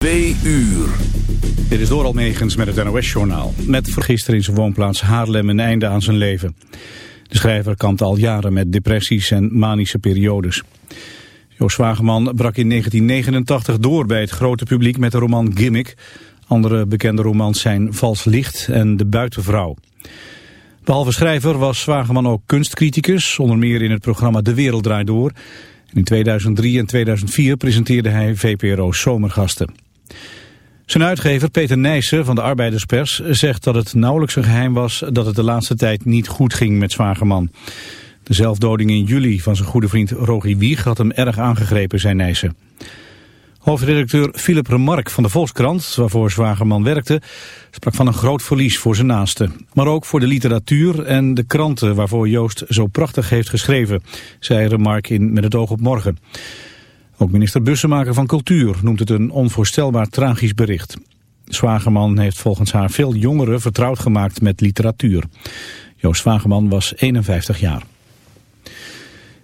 2 uur. Dit is door Almegens met het NOS-journaal. Met vergisteren in zijn woonplaats Haarlem een einde aan zijn leven. De schrijver kampt al jaren met depressies en manische periodes. Joost Wageman brak in 1989 door bij het grote publiek met de roman Gimmick. Andere bekende romans zijn Vals Licht en De Buitenvrouw. Behalve schrijver was Zwageman ook kunstcriticus, onder meer in het programma De Wereld Draait Door. in 2003 en 2004 presenteerde hij VPRO's Zomergasten. Zijn uitgever Peter Nijssen van de Arbeiderspers zegt dat het nauwelijks een geheim was dat het de laatste tijd niet goed ging met Zwageman. De zelfdoding in juli van zijn goede vriend Rogi Wieg had hem erg aangegrepen, zei Nijssen. Hoofdredacteur Philip Remark van de Volkskrant, waarvoor Zwageman werkte, sprak van een groot verlies voor zijn naasten. Maar ook voor de literatuur en de kranten waarvoor Joost zo prachtig heeft geschreven, zei Remark in Met het oog op morgen. Ook minister Bussemaker van Cultuur noemt het een onvoorstelbaar tragisch bericht. Zwageman heeft volgens haar veel jongeren vertrouwd gemaakt met literatuur. Joost Zwageman was 51 jaar.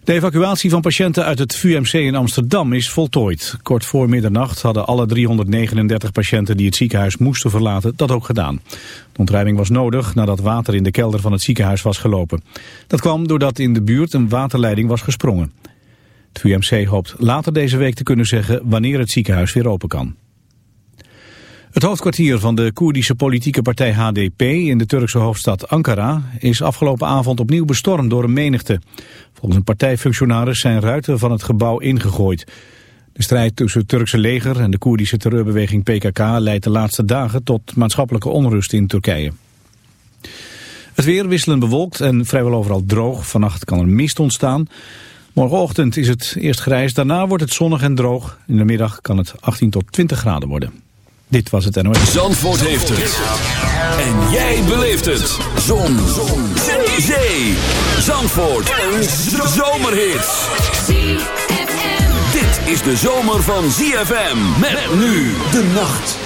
De evacuatie van patiënten uit het VUMC in Amsterdam is voltooid. Kort voor middernacht hadden alle 339 patiënten die het ziekenhuis moesten verlaten dat ook gedaan. De ontruiming was nodig nadat water in de kelder van het ziekenhuis was gelopen. Dat kwam doordat in de buurt een waterleiding was gesprongen. Het VUMC hoopt later deze week te kunnen zeggen wanneer het ziekenhuis weer open kan. Het hoofdkwartier van de Koerdische politieke partij HDP in de Turkse hoofdstad Ankara is afgelopen avond opnieuw bestormd door een menigte. Volgens een partijfunctionaris zijn ruiten van het gebouw ingegooid. De strijd tussen het Turkse leger en de Koerdische terreurbeweging PKK leidt de laatste dagen tot maatschappelijke onrust in Turkije. Het weer wisselend bewolkt en vrijwel overal droog. Vannacht kan er mist ontstaan. Morgenochtend is het eerst grijs, daarna wordt het zonnig en droog. In de middag kan het 18 tot 20 graden worden. Dit was het NOS. Zandvoort heeft het. En jij beleeft het. Zon. Zon. Zee. Zandvoort. Een zomerhit. Dit is de zomer van ZFM. Met nu de nacht.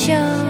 笑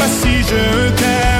pas si je t'aime.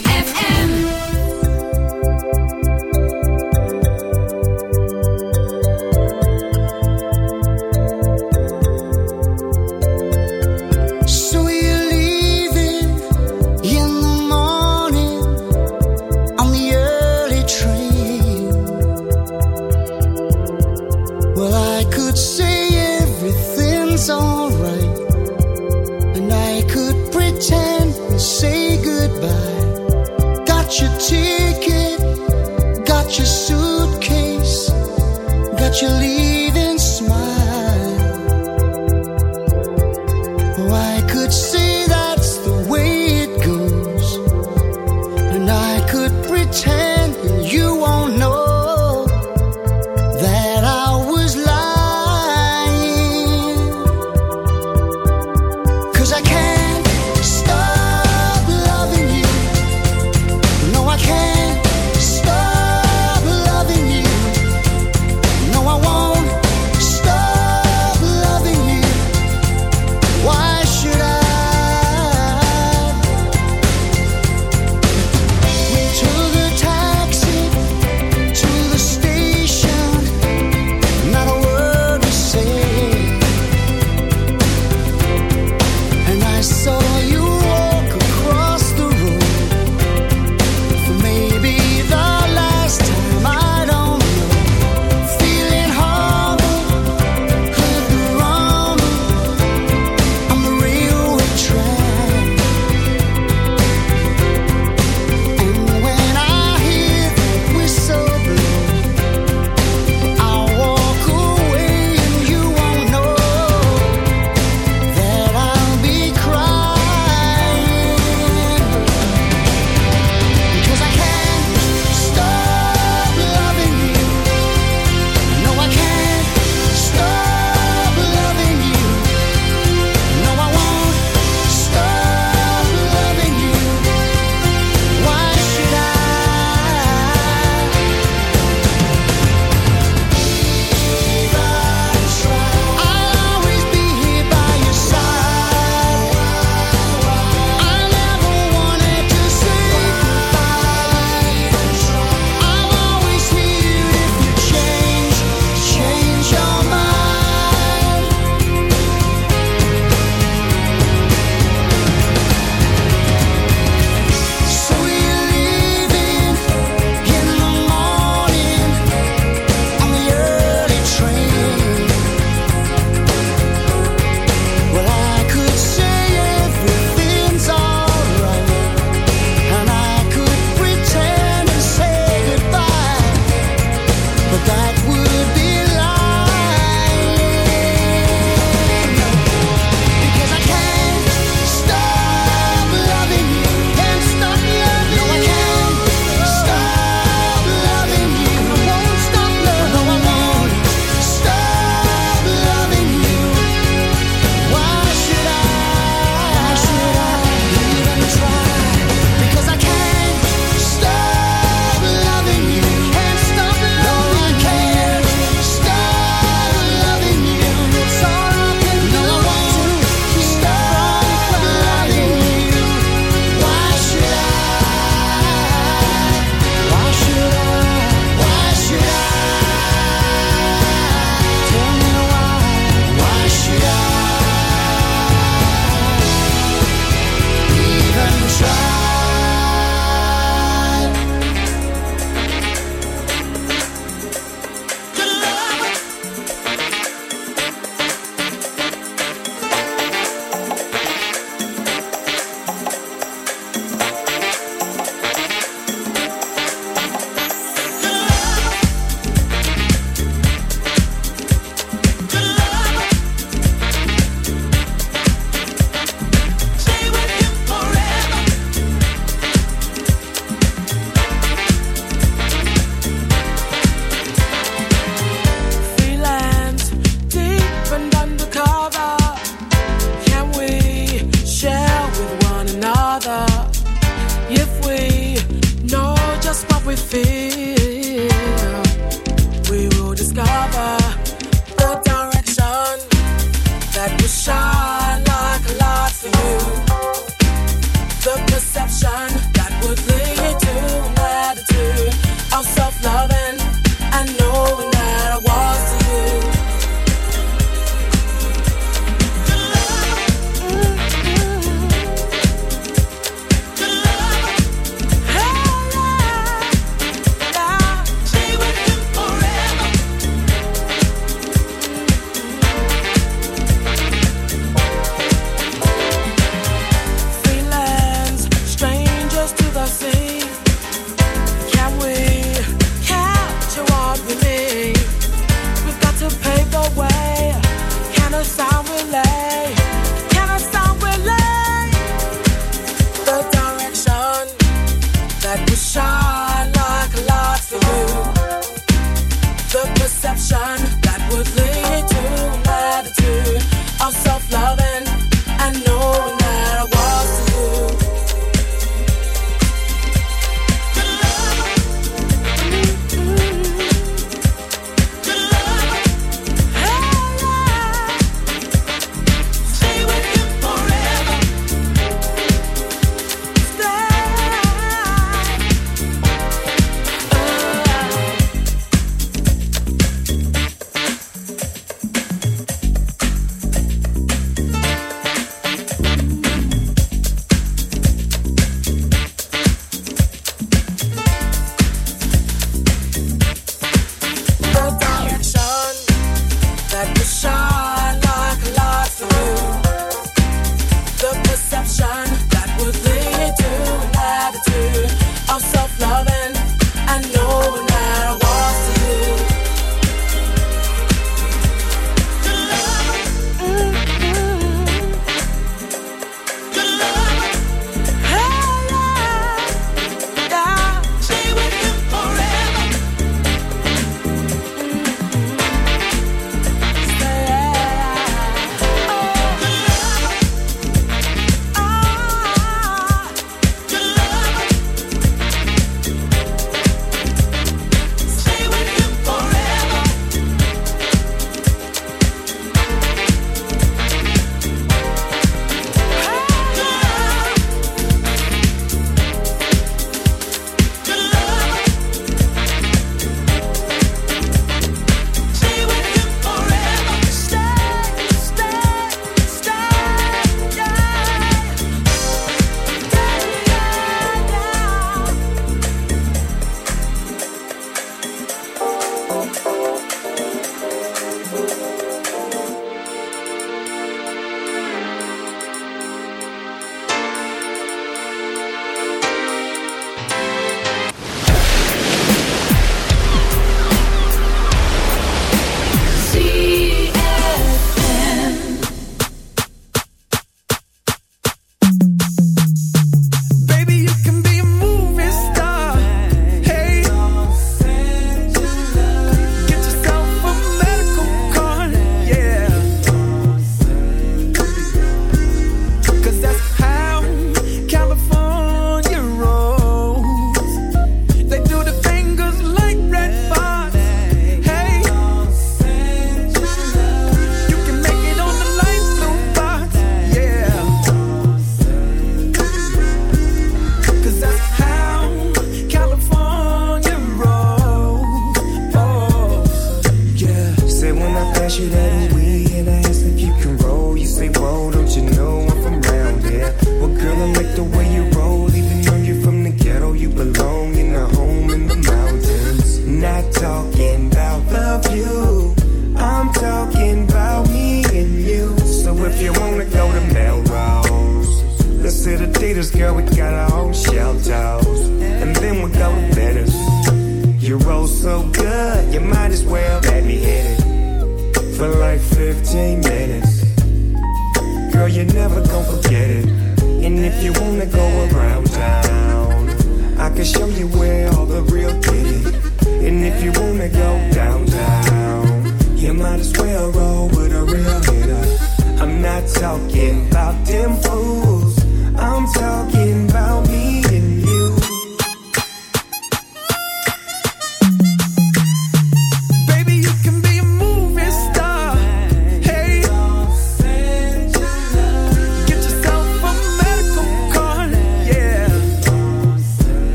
should admit.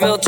Als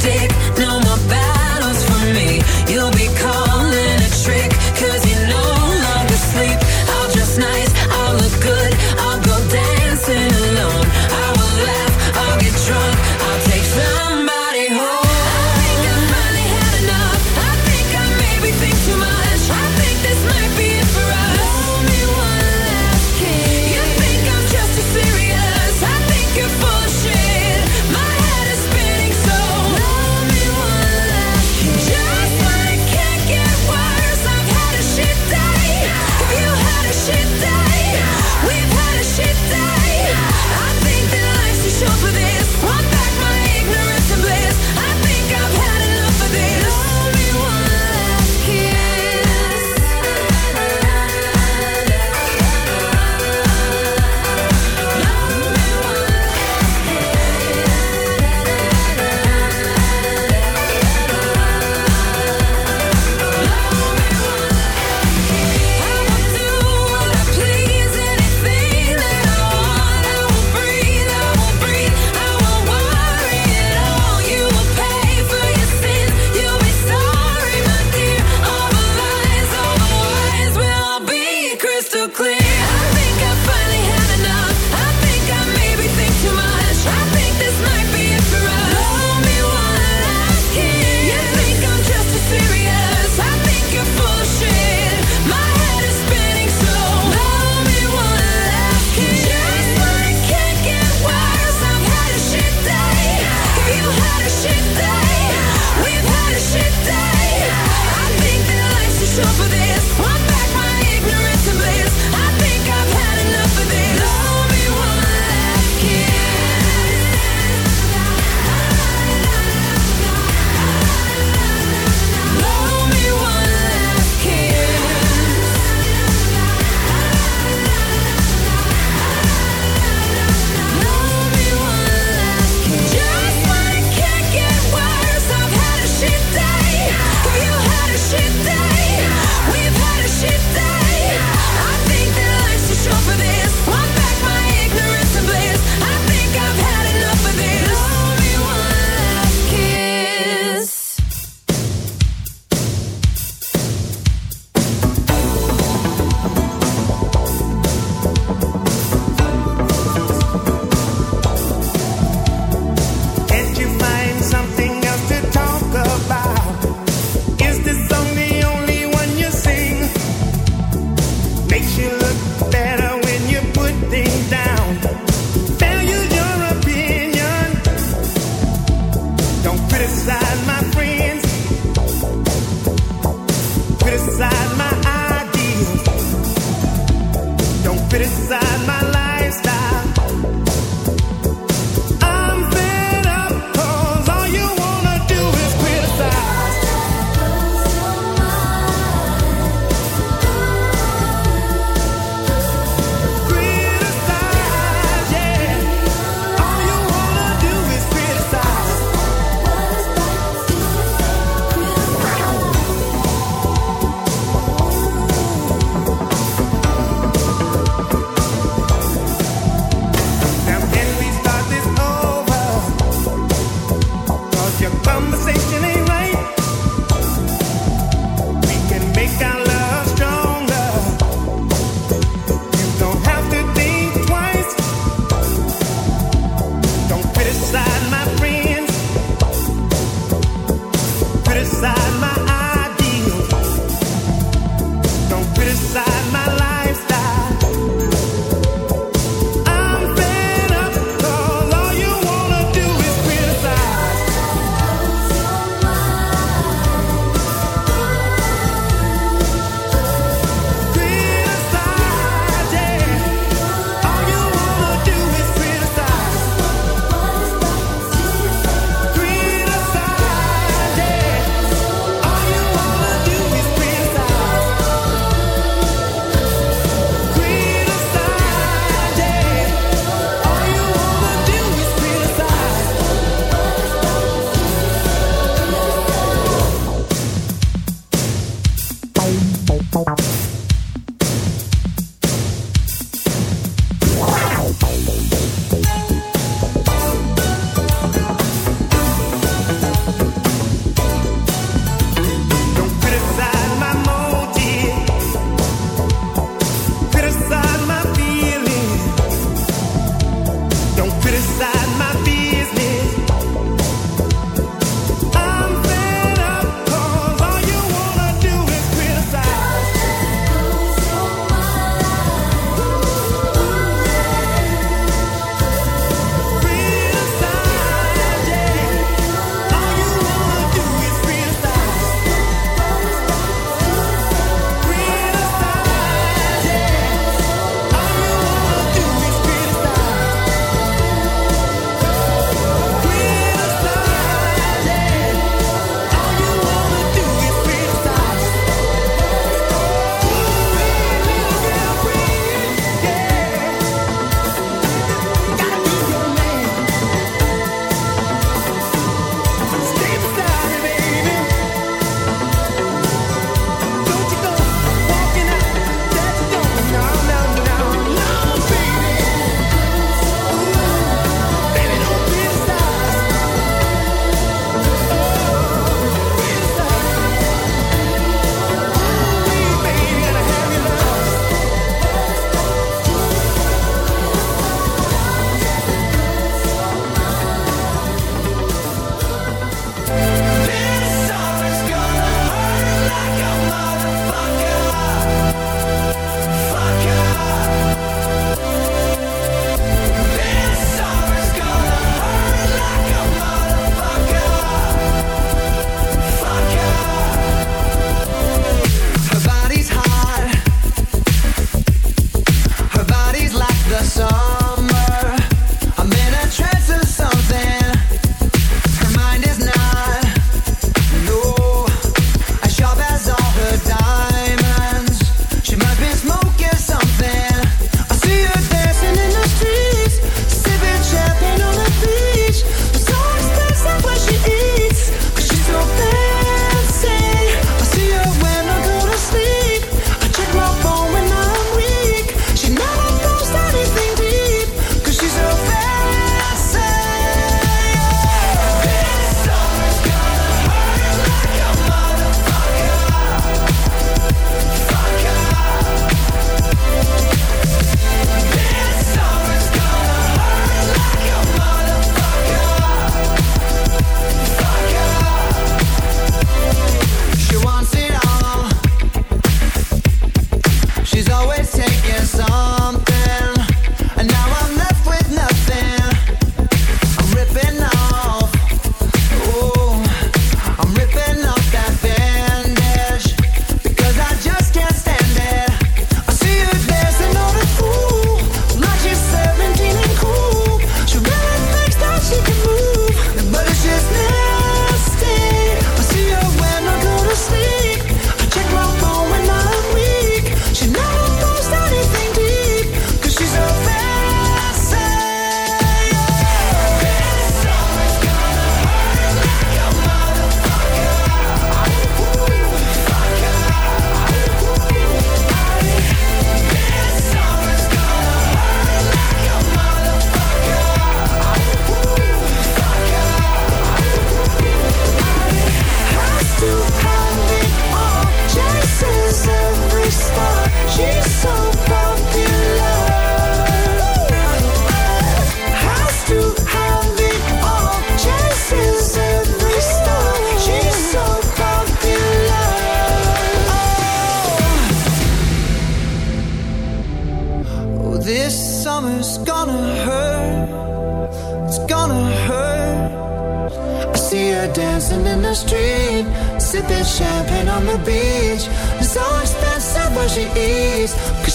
dick, no more battles for me. You'll be called.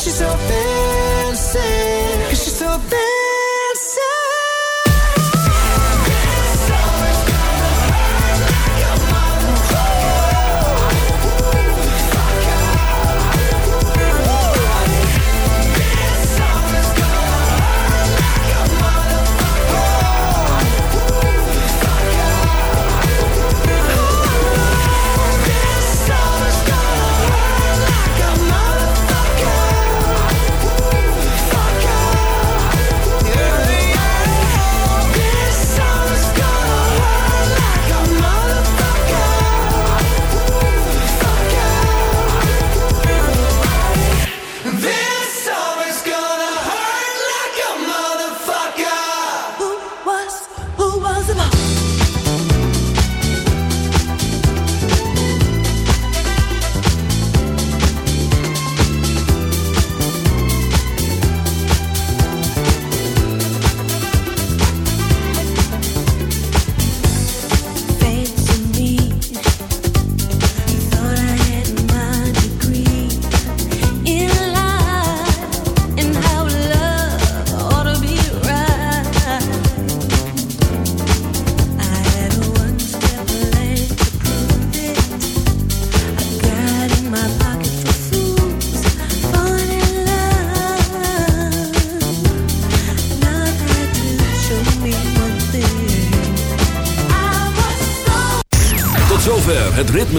she's so fancy. Cause she's so fancy.